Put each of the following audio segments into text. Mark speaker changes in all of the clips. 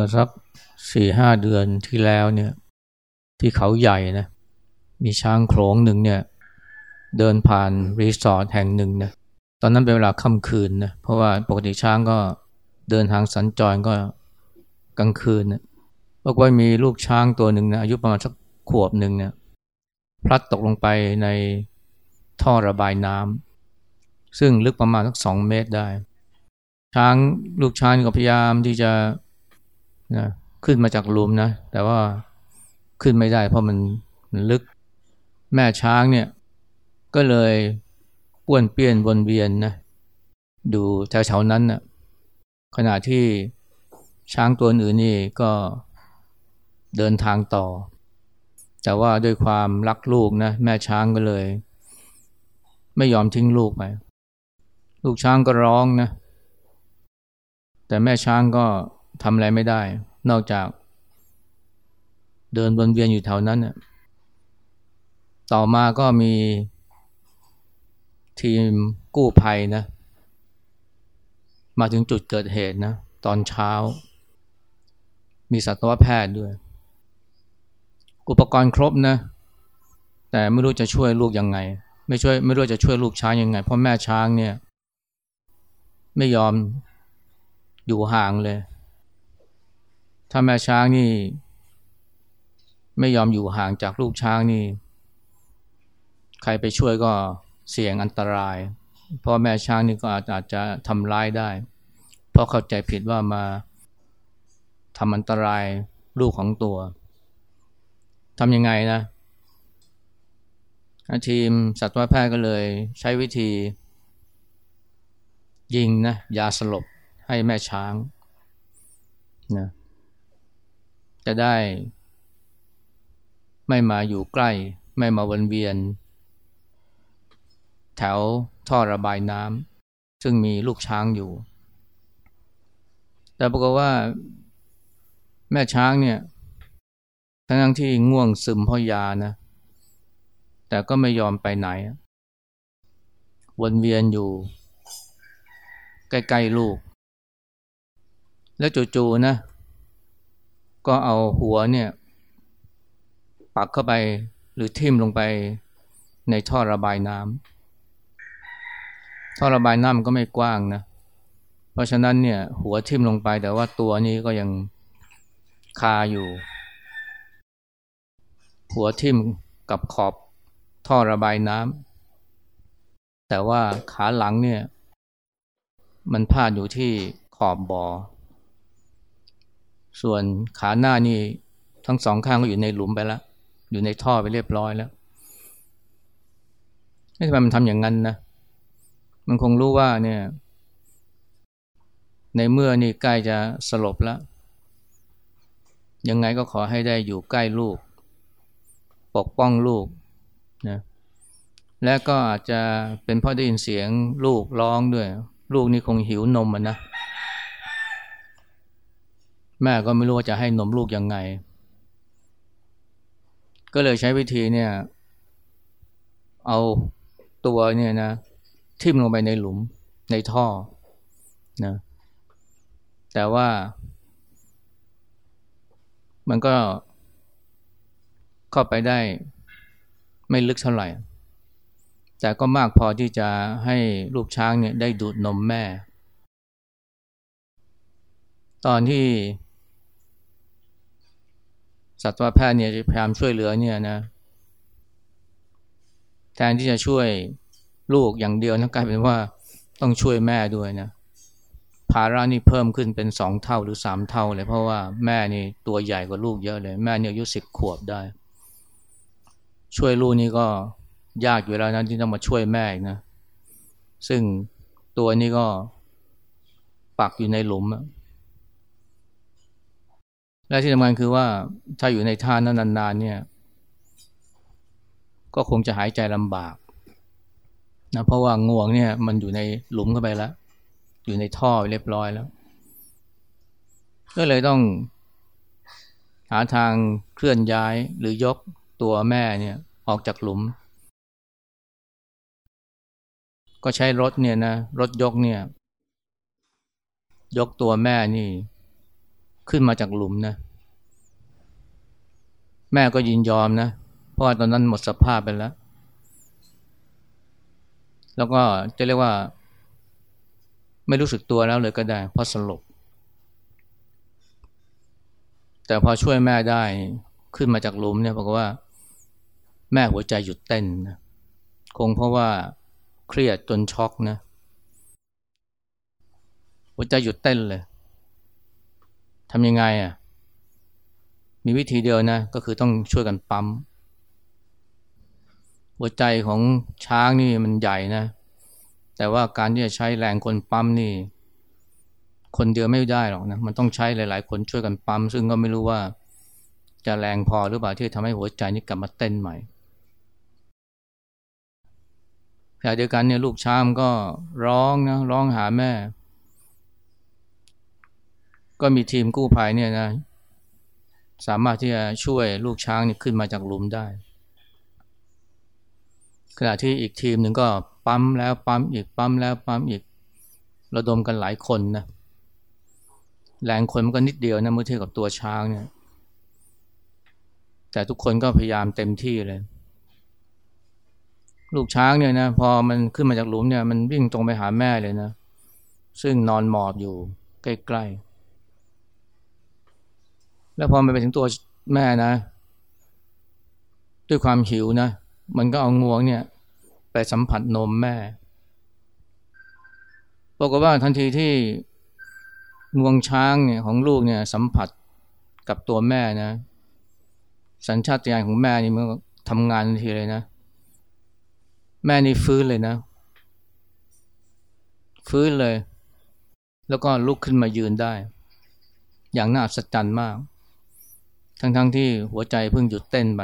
Speaker 1: มื่อสักสี่ห้าเดือนที่แล้วเนี่ยที่เขาใหญ่นะมีช้างโขลงหนึ่งเนี่ยเดินผ่านรีสอร์ทแห่งหนึ่งนะตอนนั้นเป็นเวลาค่ำคืนนะเพราะว่าปกติช้างก็เดินทางสัญจรก็กลางคืนนะบอกว่ามีลูกช้างตัวหนึ่งนะอายุประมาณสักขวบหนึ่งเนี่ยพลัดตกลงไปในท่อระบายน้ำซึ่งลึกประมาณสักสองเมตรได้ ช้างลูกช้างก็พยายามที่จะ นะขึ้นมาจากหลุมนะ แต่ว่าขึ้นไม่ได้เพราะมันมันลึก แม่ช้างเนี่ย ก็เลยป้วนเปี้ยนวนเวียนนะดูแถวๆนั้นนะ่ะขณะที่ช้างตัวอื่นนี่ก็เดินทางต่อ แต่ว่าด้วยความรักลูกนะแม่ช้างก็เลย ไม่ยอมทิ้งลูกไป ลูกช้างก็ร้องนะ แต่แม่ช้างก็ ทำอะไรไม่ได้ นอกจาก เดินวนเวียนอยู่แถวนั้นน่ะต่อมาก็มีทีมกู้ภัยนะ มาถึงจุดเกิดเหตุนะ ตอนเช้า มีสัตวแพทย์ด้วย อุปกรณ์ครบนะ แต่ไม่รู้จะช่วยลูกยังไง ไม่ช่วยไม่รู้จะช่วยลูกช้างยังไง เพราะแม่ช้างเนี่ย ไม่ยอมอยู่ห่างเลย ถ้าแม่ช้างนี่ ไม่ยอมอยู่ห่างจากลูกช้างนี่ ใครไปช่วยก็เสี่ยงอันตราย เพราะแม่ช้างนี่ก็อาจอาจจะทำร้ายได้ เพราะเข้าใจผิดว่ามาทำอันตรายลูกของตัวทำยังไงนะทีมสัตวแพทย์ก็เลยใช้วิธี ยิงนะยาสลบให้แม่ช้างนะ จะได้ ไม่มาอยู่ใกล้ ไม่มาวนเวียน แถวท่อระบายน้ำซึ่งมีลูกช้างอยู่ แต่ปรากฏว่า แม่ช้างเนี่ย ทั้งที่ง่วงซึมเพราะยานะ แต่ก็ไม่ยอมไปไหน วนเวียนอยู่ ใกล้ ๆ ลูก แล้วจู่ๆนะ ก็เอาหัวเนี่ย ปักเข้าไปหรือทิ่มลงไปในท่อระบายน้ำท่อระบายน้ำมันก็ไม่กว้างนะ เพราะฉะนั้นเนี่ย หัวทิ่มลงไปแต่ว่าตัวนี้ก็ยังคาอยู่ หัวทิ่มกับขอบท่อระบายน้ำแต่ว่าขาหลังเนี่ย มันพาดอยู่ที่ขอบบ่อ ส่วนขาหน้านี่ทั้งสองข้างก็อยู่ในหลุมไปแล้ว อยู่ในท่อไปเรียบร้อยแล้วไม่ทำไมมันทำอย่างนั้นนะ มันคงรู้ว่าเนี่ย ในเมื่อนี่ใกล้จะสลบแล้ว ยังไงก็ขอให้ได้อยู่ใกล้ลูก ปกป้องลูกนะและก็อาจจะเป็นเพราะได้ยินเสียงลูกร้องด้วย ลูกนี่คงหิวนมมันนะ แม่ก็ไม่รู้ว่าจะให้นมลูกยังไง ก็เลยใช้วิธีเนี่ย เอาตัวเนี่ยนะ ทิ่มลงไปในหลุมในท่อนะแต่ว่า มันก็เข้าไปได้ไม่ลึกเท่าไหร่ แต่ก็มากพอที่จะให้ลูกช้างเนี่ยได้ดูดนมแม่ ตอนที่ สัตวแพทย์เนี่ยพยายามช่วยเหลือเนี่ยนะ แทนที่จะช่วยลูกอย่างเดียวนะกลายเป็นว่าต้องช่วยแม่ด้วยนะภาระนี่เพิ่มขึ้นเป็นสองเท่าหรือสามเท่าเลยเพราะว่าแม่นี่ตัวใหญ่กว่าลูกเยอะเลย แม่เนี่ยอายุสิบขวบได้ ช่วยลูกนี่ก็ยากอยู่แล้วนะที่ต้องมาช่วยแม่นะ ซึ่งตัวนี้ก็ปักอยู่ในหลุม และที่สำคัญคือว่าถ้าอยู่ในท่านั้นนานๆเนี่ย ก็คงจะหายใจลำบากนะเพราะว่างวงเนี่ยมันอยู่ในหลุมเข้าไปแล้ว อยู่ในท่อเรียบร้อยแล้ว ก็เลยต้องหาทางเคลื่อนย้ายหรือยกตัวแม่เนี่ยออกจากหลุม ก็ใช้รถเนี่ยนะรถยกเนี่ย ยกตัวแม่นี่ ขึ้นมาจากหลุมนะ แม่ก็ยินยอมนะ เพราะว่าตอนนั้นหมดสภาพไปแล้ว แล้วก็จะเรียกว่า ไม่รู้สึกตัวแล้วเลยก็ได้ เพราะสลบ แต่พอช่วยแม่ได้ขึ้นมาจากหลุมเนี่ยบอกว่า แม่หัวใจหยุดเต้นนะคงเพราะว่าเครียดจนช็อกนะหัวใจหยุดเต้นเลย ทำยังไงอะมีวิธีเดียวนะ ก็คือต้องช่วยกันปั๊ม หัวใจของช้างนี่มันใหญ่นะ แต่ว่าการที่จะใช้แรงคนปั๊มนี่ คนเดียวไม่ได้หรอกนะ มันต้องใช้หลาย ๆ คนช่วยกันปั๊ม ซึ่งก็ไม่รู้ว่าจะแรงพอหรือเปล่าที่ทำให้หัวใจนี่กลับมาเต้นใหม่ขณะเดียวกันเนี่ยลูกช้างก็ร้องนะร้องหาแม่ ก็มีทีมกู้ภัยเนี่ยนะสามารถที่จะช่วยลูกช้างนี่ขึ้นมาจากหลุมได้ ขณะที่อีกทีมหนึ่งก็ปั๊มแล้วปั๊มอีกปั๊มแล้วปั๊มอีกระดมกันหลายคนนะแรงคนมันก็นิดเดียวนะเมื่อเทียบกับตัวช้างเนี่ย แต่ทุกคนก็พยายามเต็มที่เลย ลูกช้างเนี่ยนะพอมันขึ้นมาจากหลุมเนี่ยมันวิ่งตรงไปหาแม่เลยนะ ซึ่งนอนหมอบอยู่ใกล้ๆ แล้วพอมันไปถึงตัวแม่นะ ด้วยความหิวนะ มันก็เอางวงเนี่ย ไปสัมผัสนมแม่บอกฏว่าทันทีที่งวงช้างเนี่ยของลูกเนี่ย สัมผัสกับตัวแม่นะ สัญชาตญาณของแม่นี่มันทำงานทันทีเลยนะ แม่นี่ฟื้นเลยนะ ฟื้นเลย แล้วก็ลุกขึ้นมายืนได้ อย่างน่าสัศจรรย์มาก ทั้งๆทที่หัวใจเพิ่งหยุดเต้นไป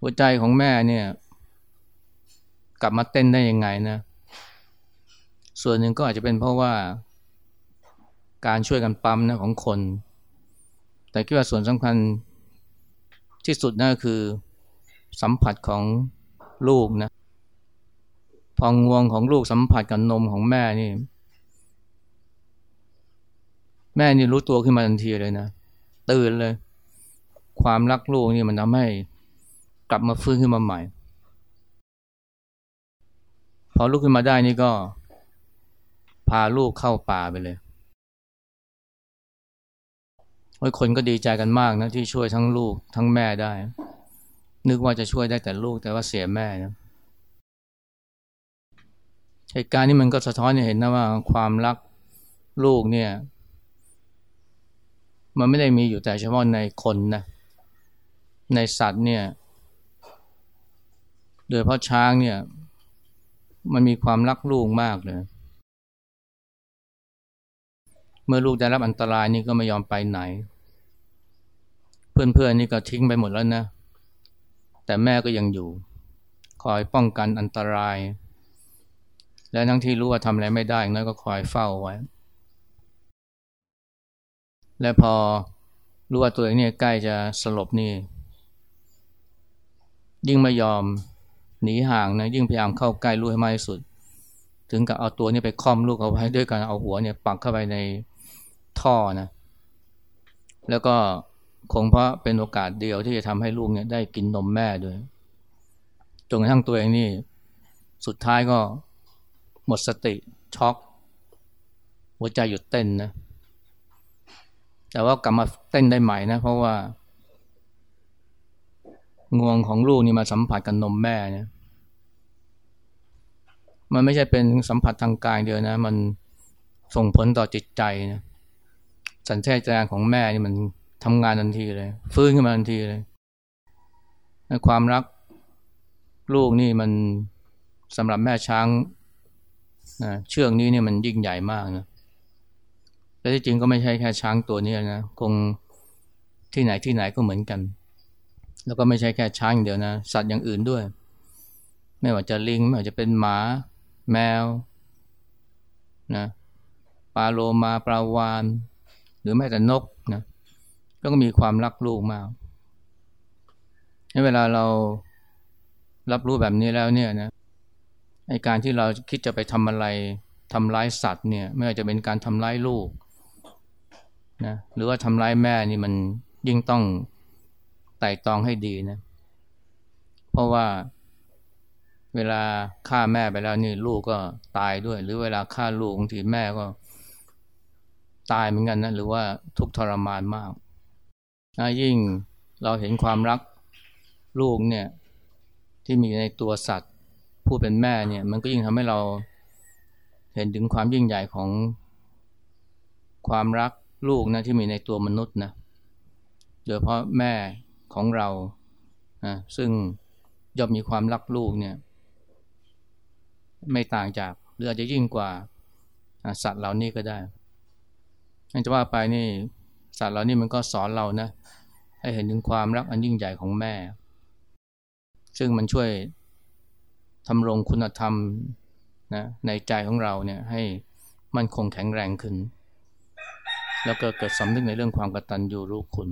Speaker 1: หัวใจของแม่เนี่ย กลับมาเต้นได้ยังไงนะ ส่วนหนึ่งก็อาจจะเป็นเพราะว่า การช่วยกันปั๊มนะของคน แต่คิดว่าส่วนสำคัญที่สุดนั่นคือสัมผัสของลูกนะพองวงของลูกสัมผัสกับนมของแม่นี่ แม่นี่รู้ตัวขึ้นมาทันทีเลยนะ ตื่นเลย ความรักลูกนี่มันทำให้กลับมาฟื้นขึ้นมาใหม่ พอลุกขึ้นมาได้นี่ก็ พาลูกเข้าป่าไปเลยโอ้ยคนก็ดีใจกันมากนะที่ช่วยทั้งลูกทั้งแม่ได้ นึกว่าจะช่วยได้แต่ลูกแต่ว่าเสียแม่นะเหตุการณ์นี้มันก็สะท้อนให้เห็นนะว่าความรักลูกเนี่ย มันไม่ได้มีอยู่แต่เฉพาะในคนนะในสัตว์เนี่ย โดยเพราะช้างเนี่ย มันมีความรักลูกมากเลย เมื่อลูกได้รับอันตรายนี่ก็ไม่ยอมไปไหน เพื่อนๆนี่ก็ทิ้งไปหมดแล้วนะ แต่แม่ก็ยังอยู่ คอยป้องกันอันตราย และทั้งที่รู้ว่าทำอะไรไม่ได้น้อยก็คอยเฝ้าไว้ และพอรู้ว่าตัวเองเนี่ยใกล้จะสลบนี่ ยิ่งไม่ยอมหนีห่างนะยิ่งพยายามเข้าใกล้ลูกให้มากที่สุด ถึงกับเอาตัวนี้ไปคอมลูกเอาไว้ด้วยการเอาหัวเนี่ยปักเข้าไปในท่อนะแล้วก็คงเพราะเป็นโอกาสเดียวที่จะทำให้ลูกเนี่ยได้กินนมแม่ด้วยจนกระทั่งตัวเองนี่ สุดท้ายก็หมดสติช็อก หัวใจหยุดเต้นนะ แต่ว่ากลับมาเต้นได้ใหม่นะ เพราะว่างวงของลูกนี่มาสัมผัสกับนมแม่เนี่ยมันไม่ใช่เป็นสัมผัสทางกายเดียวนะ มันส่งผลต่อจิตใจนะสัญชาตญาณของแม่นี่มันทำงานทันทีเลย ฟื้นขึ้นมาทันทีเลยความรักลูกนี่มันสำหรับแม่ช้างนะเชือกนี้เนี่ยมันยิ่งใหญ่มากนะ แต่ที่จริงก็ไม่ใช่แค่ช้างตัวนี้นะ คงที่ไหนที่ไหนก็เหมือนกัน แล้วก็ไม่ใช่แค่ช้างเดียวนะ สัตว์อย่างอื่นด้วย ไม่ว่าจะลิง ไม่ว่าจะเป็นหมา แมว นะ ปลาโลมา ปลาวาน หรือแม้แต่นกนะ ก็มีความรักลูกมากในเวลาเรารับรู้แบบนี้แล้วเนี่ยนะในการที่เราคิดจะไปทำอะไรทำร้ายสัตว์เนี่ย ไม่ว่าจะเป็นการทำร้ายลูก นะหรือว่าทำร้ายแม่นี่มันยิ่งต้องไต่ตองให้ดีนะ เพราะว่าเวลาฆ่าแม่ไปแล้วนี่ลูกก็ตายด้วย หรือเวลาฆ่าลูกบางทีแม่ก็ ตายเหมือนกันนะหรือว่าทุกทรมานมากนะยิ่งเราเห็นความรักลูกเนี่ย ที่มีในตัวสัตว์ ผู้เป็นแม่เนี่ย มันก็ยิ่งทำให้เราเห็นถึงความยิ่งใหญ่ของความรัก ลูกนะที่มีในตัวมนุษย์นะโดยเพราะแม่ของเรานะซึ่งย่อมมีความรักลูกเนี่ย ไม่ต่างจากหรืออาจจะยิ่งกว่าสัตว์เหล่านี้ก็ได้จะว่าไปนี่สัตว์เหล่านี้มันก็สอนเรานะให้เห็นถึงความรักอันยิ่งใหญ่ของแม่ ซึ่งมันช่วยทำรงคุณธรรมนะในใจของเราเนี่ยให้มันคงแข็งแรงขึ้น แล้วก็เกิดสำนึกในเรื่องความกตัญญูรู้คุณ